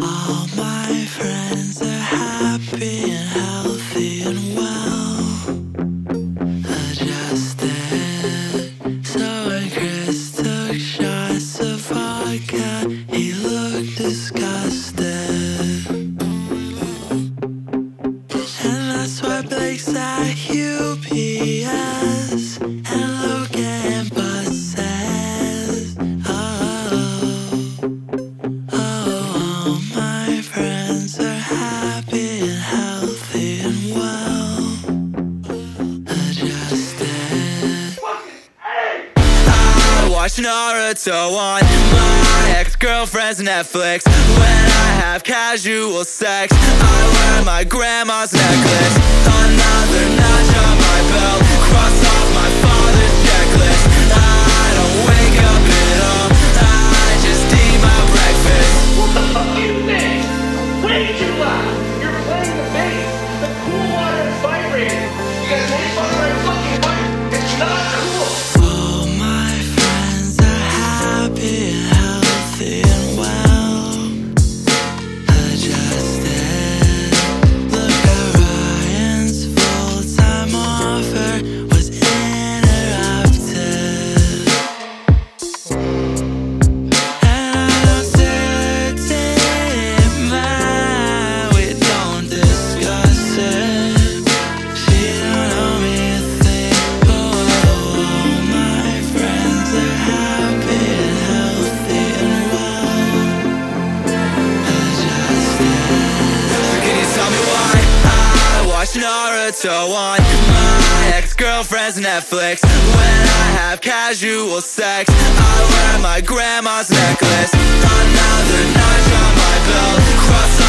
All my friends are happy and healthy and well adjusted. So when Chris took shots of vodka, he looked disgusted. And that's why Blake's out Naruto on my ex-girlfriend's Netflix. When I have casual sex I wear my grandma's necklace. So on. My ex-girlfriend's Netflix. When I have casual sex I wear my grandma's necklace. Another notch on my belt. Cross